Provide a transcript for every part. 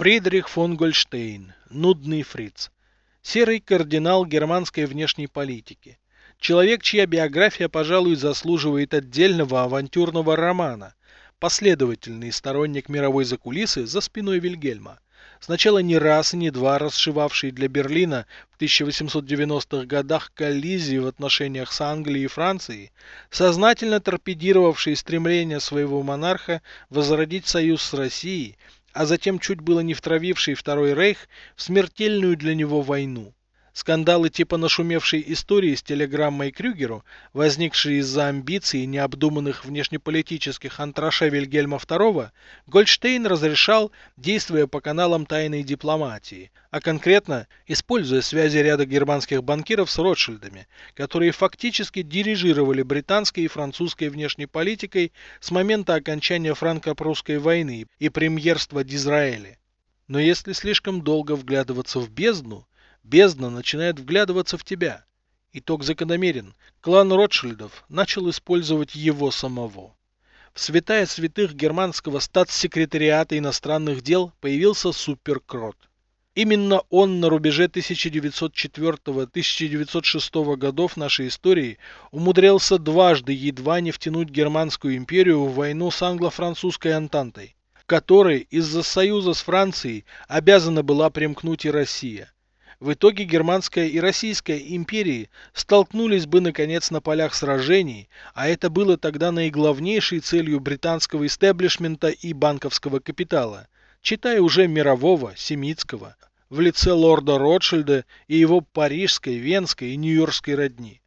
Фридрих фон Гольштейн, нудный фриц. Серый кардинал германской внешней политики. Человек, чья биография, пожалуй, заслуживает отдельного авантюрного романа. Последовательный сторонник мировой закулисы за спиной Вильгельма. Сначала не раз и не два расшивавший для Берлина в 1890-х годах коллизии в отношениях с Англией и Францией, сознательно торпедировавший стремление своего монарха возродить союз с Россией, а затем чуть было не втравивший Второй Рейх в смертельную для него войну. Скандалы типа нашумевшей истории с телеграммой Крюгеру, возникшие из-за амбиций и необдуманных внешнеполитических антраша Вильгельма II, Гольдштейн разрешал, действуя по каналам тайной дипломатии, а конкретно используя связи ряда германских банкиров с Ротшильдами, которые фактически дирижировали британской и французской внешней политикой с момента окончания франко-прусской войны и премьерства Дизраэля. Но если слишком долго вглядываться в бездну, бездна начинает вглядываться в тебя. Итог закономерен. Клан Ротшильдов начал использовать его самого. В святая святых германского статс-секретариата иностранных дел появился суперкрот. Именно он на рубеже 1904-1906 годов нашей истории умудрялся дважды едва не втянуть Германскую империю в войну с англо-французской Антантой, которой из-за союза с Францией обязана была примкнуть и Россия. В итоге Германская и Российская империи столкнулись бы наконец на полях сражений, а это было тогда наиглавнейшей целью британского истеблишмента и банковского капитала, читая уже мирового, семитского, в лице лорда Ротшильда и его парижской, венской и нью-йоркской родни.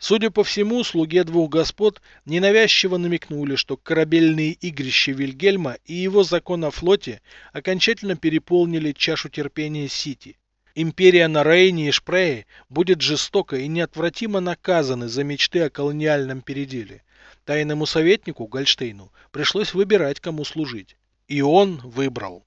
Судя по всему, слуге двух господ ненавязчиво намекнули, что корабельные игрища Вильгельма и его закон о флоте окончательно переполнили чашу терпения Сити. Империя на Рейне и Шпрее будет жестоко и неотвратимо наказаны за мечты о колониальном переделе. Тайному советнику Гольштейну пришлось выбирать, кому служить. И он выбрал.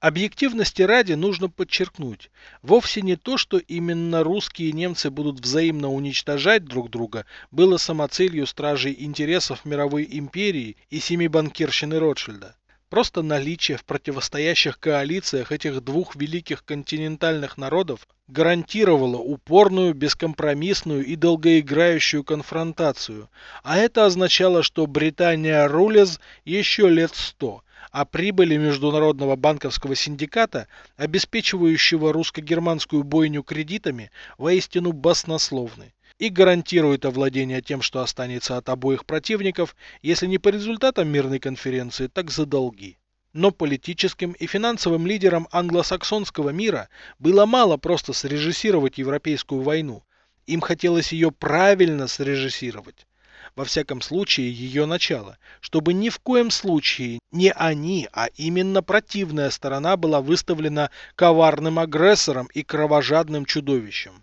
Объективности ради нужно подчеркнуть, вовсе не то, что именно русские и немцы будут взаимно уничтожать друг друга, было самоцелью стражей интересов мировой империи и семи банкирщины Ротшильда. Просто наличие в противостоящих коалициях этих двух великих континентальных народов гарантировало упорную, бескомпромиссную и долгоиграющую конфронтацию, а это означало, что Британия рулез еще лет сто, а прибыли Международного банковского синдиката, обеспечивающего русско-германскую бойню кредитами, воистину баснословны и гарантирует овладение тем, что останется от обоих противников, если не по результатам мирной конференции, так за долги. Но политическим и финансовым лидерам англосаксонского мира было мало просто срежиссировать европейскую войну. Им хотелось ее правильно срежиссировать. Во всяком случае, ее начало, чтобы ни в коем случае не они, а именно противная сторона была выставлена коварным агрессором и кровожадным чудовищем.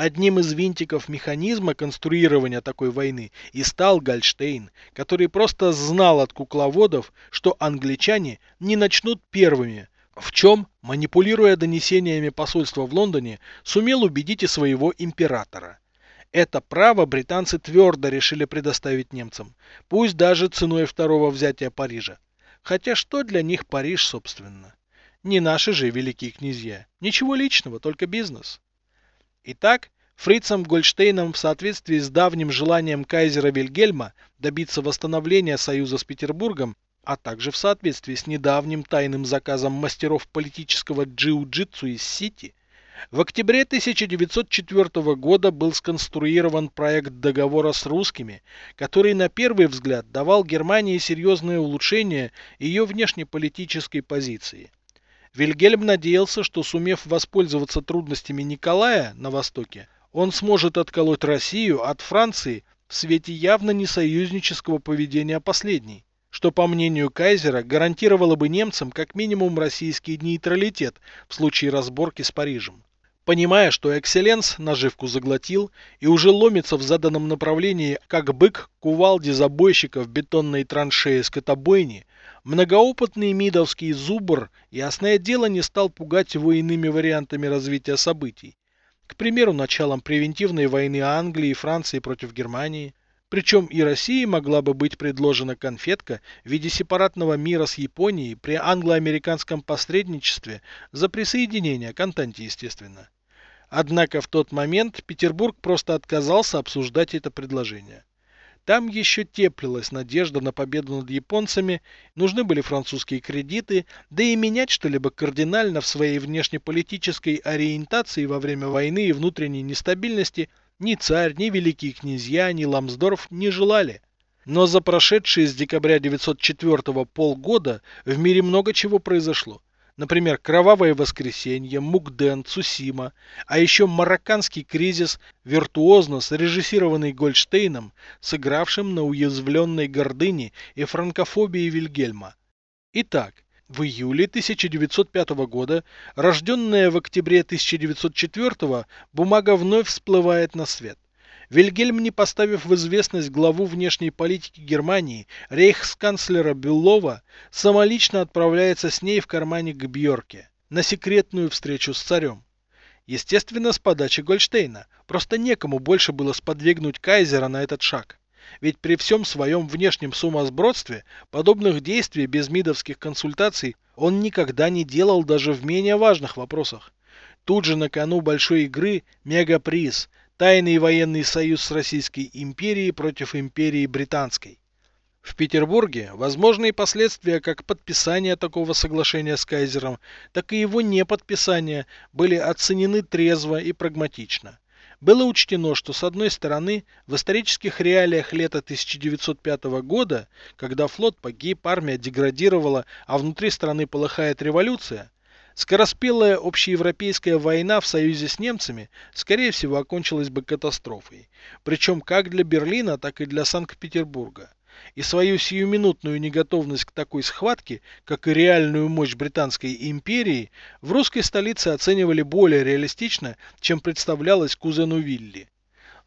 Одним из винтиков механизма конструирования такой войны и стал Гольштейн, который просто знал от кукловодов, что англичане не начнут первыми, в чем, манипулируя донесениями посольства в Лондоне, сумел убедить и своего императора. Это право британцы твердо решили предоставить немцам, пусть даже ценой второго взятия Парижа. Хотя что для них Париж, собственно? Не наши же великие князья. Ничего личного, только бизнес. Итак, фрицам Гольштейном в соответствии с давним желанием кайзера Вильгельма добиться восстановления союза с Петербургом, а также в соответствии с недавним тайным заказом мастеров политического джиу-джитсу из Сити, в октябре 1904 года был сконструирован проект договора с русскими, который на первый взгляд давал Германии серьезное улучшение ее внешнеполитической позиции. Вильгельм надеялся, что сумев воспользоваться трудностями Николая на Востоке, он сможет отколоть Россию от Франции в свете явно несоюзнического поведения последней, что, по мнению Кайзера, гарантировало бы немцам как минимум российский нейтралитет в случае разборки с Парижем. Понимая, что Экселленс наживку заглотил и уже ломится в заданном направлении, как бык кувалде забойщика в бетонной траншее скотобойни, Многоопытный мидовский зубр, ясное дело, не стал пугать его иными вариантами развития событий. К примеру, началом превентивной войны Англии и Франции против Германии. Причем и России могла бы быть предложена конфетка в виде сепаратного мира с Японией при англо-американском посредничестве за присоединение к Антанте, естественно. Однако в тот момент Петербург просто отказался обсуждать это предложение. Там еще теплилась надежда на победу над японцами, нужны были французские кредиты, да и менять что-либо кардинально в своей внешнеполитической ориентации во время войны и внутренней нестабильности ни царь, ни великие князья, ни Ламсдорф не желали. Но за прошедшие с декабря 904 полгода в мире много чего произошло. Например, Кровавое воскресенье, Мукден, Цусима, а еще Марокканский кризис, виртуозно срежиссированный Гольдштейном, сыгравшим на уязвленной гордыне и франкофобии Вильгельма. Итак, в июле 1905 года, рожденная в октябре 1904, бумага вновь всплывает на свет. Вильгельм, не поставив в известность главу внешней политики Германии, рейхсканцлера Бюллова, самолично отправляется с ней в кармане к Бьорке на секретную встречу с царем. Естественно, с подачи Гольштейна. Просто некому больше было сподвигнуть кайзера на этот шаг. Ведь при всем своем внешнем сумасбродстве подобных действий без мидовских консультаций он никогда не делал даже в менее важных вопросах. Тут же на кону большой игры мегаприз, тайный военный союз Российской империей против империи Британской. В Петербурге возможные последствия как подписания такого соглашения с кайзером, так и его неподписания были оценены трезво и прагматично. Было учтено, что с одной стороны, в исторических реалиях лета 1905 года, когда флот погиб, армия деградировала, а внутри страны полыхает революция, скороспелая общеевропейская война в союзе с немцами, скорее всего, окончилась бы катастрофой. Причем как для Берлина, так и для Санкт-Петербурга и свою сиюминутную неготовность к такой схватке, как и реальную мощь Британской империи, в русской столице оценивали более реалистично, чем представлялось кузену Вилли.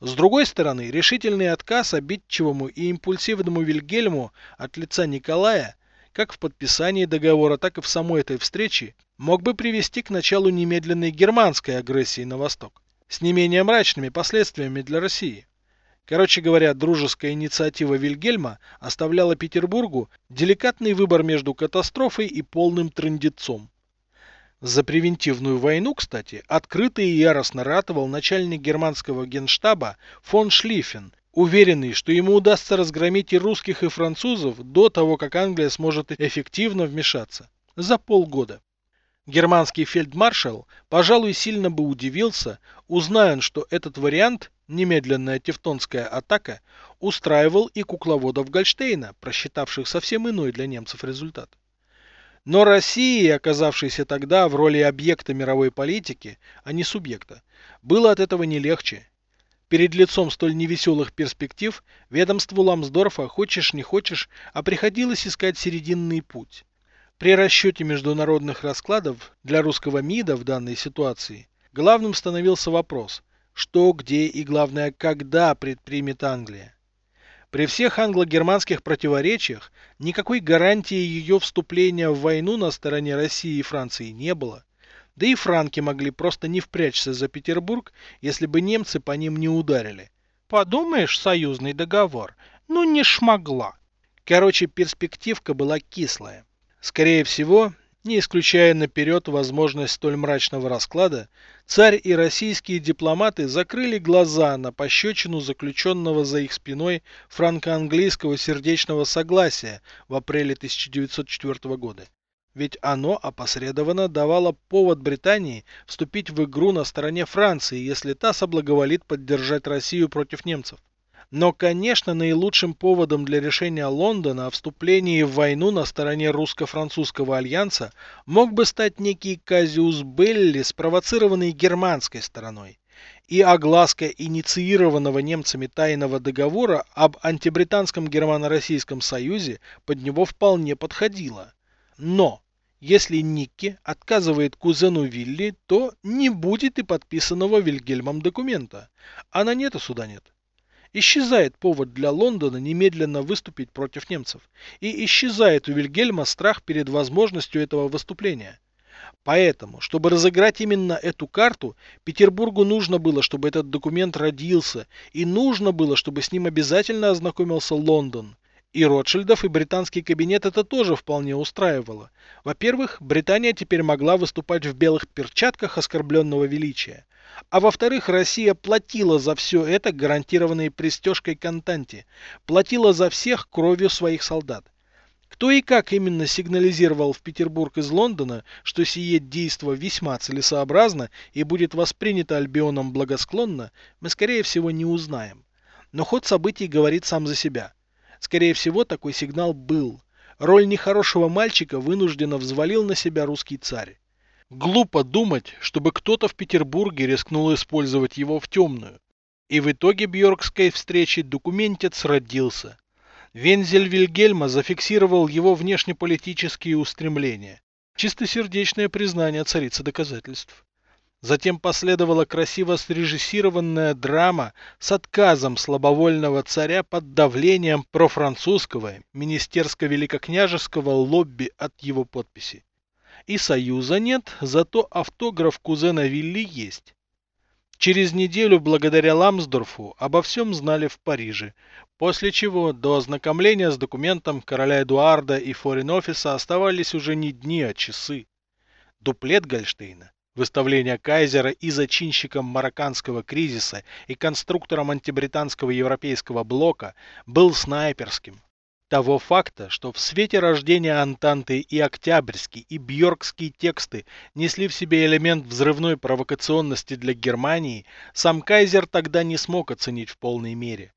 С другой стороны, решительный отказ обидчивому и импульсивному Вильгельму от лица Николая, как в подписании договора, так и в самой этой встрече, мог бы привести к началу немедленной германской агрессии на восток, с не менее мрачными последствиями для России. Короче говоря, дружеская инициатива Вильгельма оставляла Петербургу деликатный выбор между катастрофой и полным трындецом. За превентивную войну, кстати, открыто и яростно ратовал начальник германского генштаба фон Шлиффен, уверенный, что ему удастся разгромить и русских, и французов до того, как Англия сможет эффективно вмешаться. За полгода. Германский фельдмаршал, пожалуй, сильно бы удивился, узная, что этот вариант Немедленная тевтонская атака устраивал и кукловодов Гольштейна, просчитавших совсем иной для немцев результат. Но России, оказавшейся тогда в роли объекта мировой политики, а не субъекта, было от этого не легче. Перед лицом столь невеселых перспектив ведомству Ламсдорфа, хочешь не хочешь, а приходилось искать серединный путь. При расчете международных раскладов для русского МИДа в данной ситуации главным становился вопрос – что, где и, главное, когда предпримет Англия. При всех англо-германских противоречиях никакой гарантии ее вступления в войну на стороне России и Франции не было. Да и франки могли просто не впрячься за Петербург, если бы немцы по ним не ударили. Подумаешь, союзный договор. Ну не шмогла. Короче, перспективка была кислая. Скорее всего, не исключая наперед возможность столь мрачного расклада, царь и российские дипломаты закрыли глаза на пощечину заключенного за их спиной франко-английского сердечного согласия в апреле 1904 года. Ведь оно опосредованно давало повод Британии вступить в игру на стороне Франции, если та соблаговолит поддержать Россию против немцев. Но, конечно, наилучшим поводом для решения Лондона о вступлении в войну на стороне русско-французского альянса мог бы стать некий казиус Белли, спровоцированный германской стороной. И огласка инициированного немцами тайного договора об антибританском германо-российском союзе под него вполне подходила. Но если Никки отказывает кузену Вилли, то не будет и подписанного Вильгельмом документа. А на нет и суда нет. Исчезает повод для Лондона немедленно выступить против немцев. И исчезает у Вильгельма страх перед возможностью этого выступления. Поэтому, чтобы разыграть именно эту карту, Петербургу нужно было, чтобы этот документ родился, и нужно было, чтобы с ним обязательно ознакомился Лондон. И Ротшильдов, и британский кабинет это тоже вполне устраивало. Во-первых, Британия теперь могла выступать в белых перчатках оскорбленного величия. А во-вторых, Россия платила за все это гарантированной пристежкой Контанте, платила за всех кровью своих солдат. Кто и как именно сигнализировал в Петербург из Лондона, что сие действо весьма целесообразно и будет воспринято Альбионом благосклонно, мы скорее всего не узнаем. Но ход событий говорит сам за себя. Скорее всего, такой сигнал был. Роль нехорошего мальчика вынужденно взвалил на себя русский царь. Глупо думать, чтобы кто-то в Петербурге рискнул использовать его в темную. И в итоге Бьоркской встречи документец родился. Вензель Вильгельма зафиксировал его внешнеполитические устремления. Чистосердечное признание царицы доказательств. Затем последовала красиво срежиссированная драма с отказом слабовольного царя под давлением профранцузского министерско-великокняжеского лобби от его подписи. И союза нет, зато автограф кузена Вилли есть. Через неделю, благодаря Ламсдорфу, обо всем знали в Париже, после чего до ознакомления с документом короля Эдуарда и форин-офиса оставались уже не дни, а часы. Дуплет Гольштейна, выставление Кайзера и зачинщиком марокканского кризиса и конструктором антибританского европейского блока, был снайперским, того факта, что в свете рождения Антанты и Октябрьский, и Бьоркские тексты несли в себе элемент взрывной провокационности для Германии, сам Кайзер тогда не смог оценить в полной мере.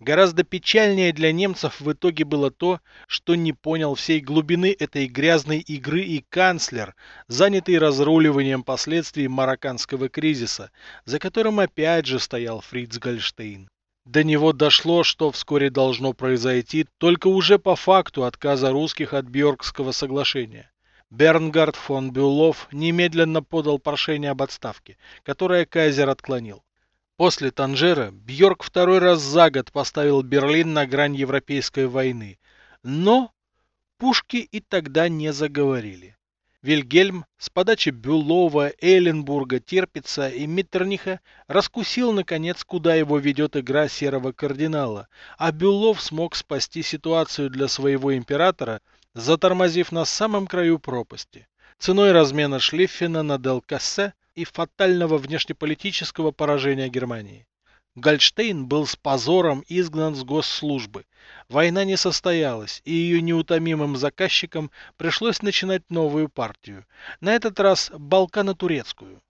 Гораздо печальнее для немцев в итоге было то, что не понял всей глубины этой грязной игры и канцлер, занятый разруливанием последствий марокканского кризиса, за которым опять же стоял Фриц Гольштейн. До него дошло, что вскоре должно произойти только уже по факту отказа русских от Бьоркского соглашения. Бернгард фон Бюлов немедленно подал прошение об отставке, которое Кайзер отклонил. После Танжера Бьорк второй раз за год поставил Берлин на грань Европейской войны. Но пушки и тогда не заговорили. Вильгельм с подачи Бюлова, Эйленбурга, Терпица и Миттерниха раскусил, наконец, куда его ведет игра серого кардинала, а Бюлов смог спасти ситуацию для своего императора, затормозив на самом краю пропасти, ценой размена Шлиффена на Делкассе и фатального внешнеполитического поражения Германии. Гольштейн был с позором изгнан с госслужбы. Война не состоялась, и ее неутомимым заказчикам пришлось начинать новую партию. На этот раз Балкано-турецкую.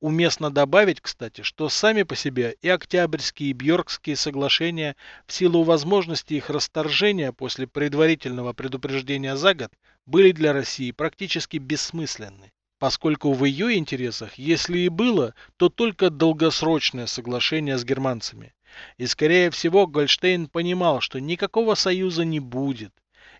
Уместно добавить, кстати, что сами по себе и Октябрьские и Бьоркские соглашения в силу возможности их расторжения после предварительного предупреждения за год были для России практически бессмысленны поскольку в ее интересах, если и было, то только долгосрочное соглашение с германцами. И скорее всего Гольштейн понимал, что никакого союза не будет.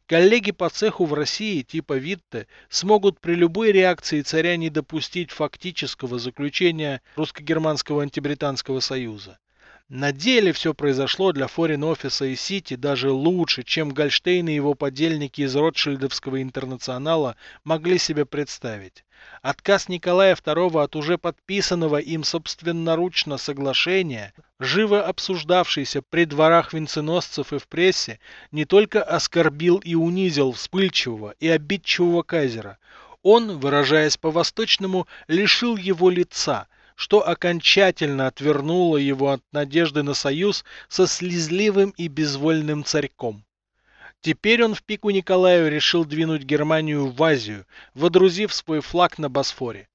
Коллеги по цеху в России типа Витте смогут при любой реакции царя не допустить фактического заключения русско-германского антибританского союза. На деле все произошло для Форин Офиса и Сити даже лучше, чем Гольштейн и его подельники из Ротшильдовского интернационала могли себе представить. Отказ Николая II от уже подписанного им собственноручно соглашения, живо обсуждавшийся при дворах венценосцев и в прессе, не только оскорбил и унизил вспыльчивого и обидчивого кайзера, он, выражаясь по-восточному, лишил его лица – что окончательно отвернуло его от надежды на союз со слезливым и безвольным царьком. Теперь он в пику Николаю решил двинуть Германию в Азию, водрузив свой флаг на Босфоре.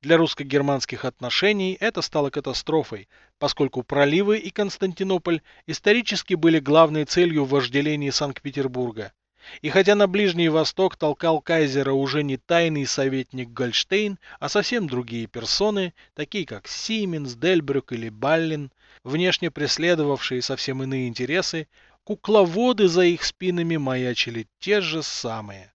Для русско-германских отношений это стало катастрофой, поскольку проливы и Константинополь исторически были главной целью вожделения Санкт-Петербурга. И хотя на Ближний Восток толкал кайзера уже не тайный советник Гольштейн, а совсем другие персоны, такие как Сименс, Дельбрюк или Баллин, внешне преследовавшие совсем иные интересы, кукловоды за их спинами маячили те же самые.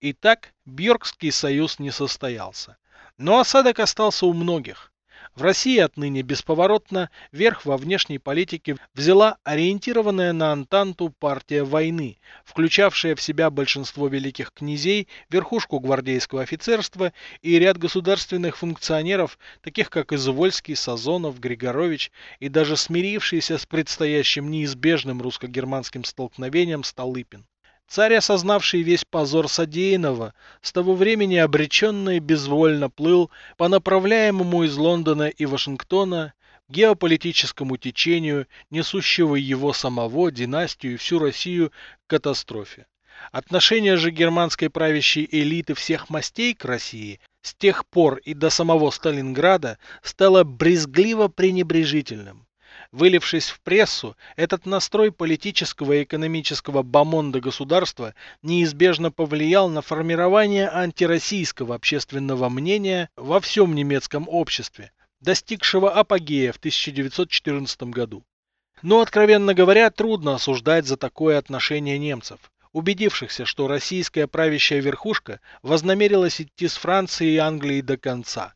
Итак, Бьоркский союз не состоялся. Но осадок остался у многих. В России отныне бесповоротно верх во внешней политике взяла ориентированная на Антанту партия войны, включавшая в себя большинство великих князей, верхушку гвардейского офицерства и ряд государственных функционеров, таких как Извольский, Сазонов, Григорович и даже смирившийся с предстоящим неизбежным русско-германским столкновением Столыпин. Царь, осознавший весь позор содеянного, с того времени обреченно и безвольно плыл по направляемому из Лондона и Вашингтона геополитическому течению, несущего его самого, династию и всю Россию к катастрофе. Отношение же германской правящей элиты всех мастей к России с тех пор и до самого Сталинграда стало брезгливо пренебрежительным. Вылившись в прессу, этот настрой политического и экономического бомонда государства неизбежно повлиял на формирование антироссийского общественного мнения во всем немецком обществе, достигшего апогея в 1914 году. Но, откровенно говоря, трудно осуждать за такое отношение немцев, убедившихся, что российская правящая верхушка вознамерилась идти с Францией и Англией до конца.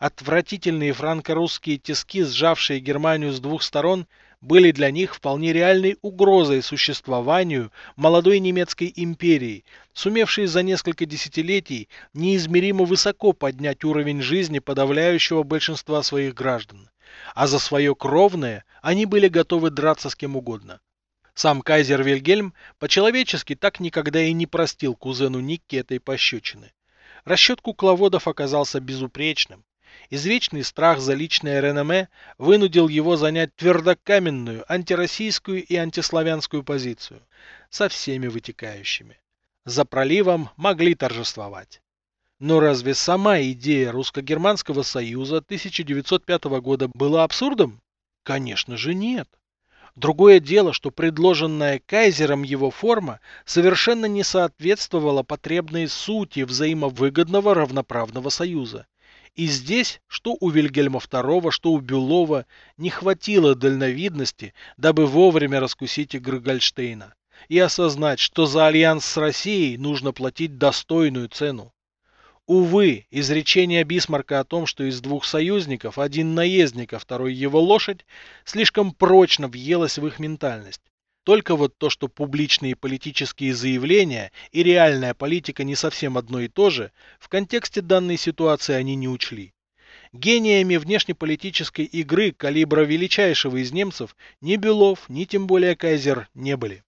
Отвратительные франко-русские тиски, сжавшие Германию с двух сторон, были для них вполне реальной угрозой существованию молодой немецкой империи, сумевшей за несколько десятилетий неизмеримо высоко поднять уровень жизни подавляющего большинства своих граждан. А за свое кровное они были готовы драться с кем угодно. Сам кайзер Вильгельм по-человечески так никогда и не простил кузену Никке этой пощечины. Расчет кукловодов оказался безупречным. Извечный страх за личное реноме вынудил его занять твердокаменную антироссийскую и антиславянскую позицию, со всеми вытекающими. За проливом могли торжествовать. Но разве сама идея русско-германского союза 1905 года была абсурдом? Конечно же нет. Другое дело, что предложенная кайзером его форма совершенно не соответствовала потребной сути взаимовыгодного равноправного союза. И здесь, что у Вильгельма II, что у Бюлова, не хватило дальновидности, дабы вовремя раскусить игры Гольштейна и осознать, что за альянс с Россией нужно платить достойную цену. Увы, изречение Бисмарка о том, что из двух союзников один наездник, а второй его лошадь, слишком прочно въелось в их ментальность. Только вот то, что публичные политические заявления и реальная политика не совсем одно и то же, в контексте данной ситуации они не учли. Гениями внешнеполитической игры калибра величайшего из немцев ни Белов, ни тем более Кайзер не были.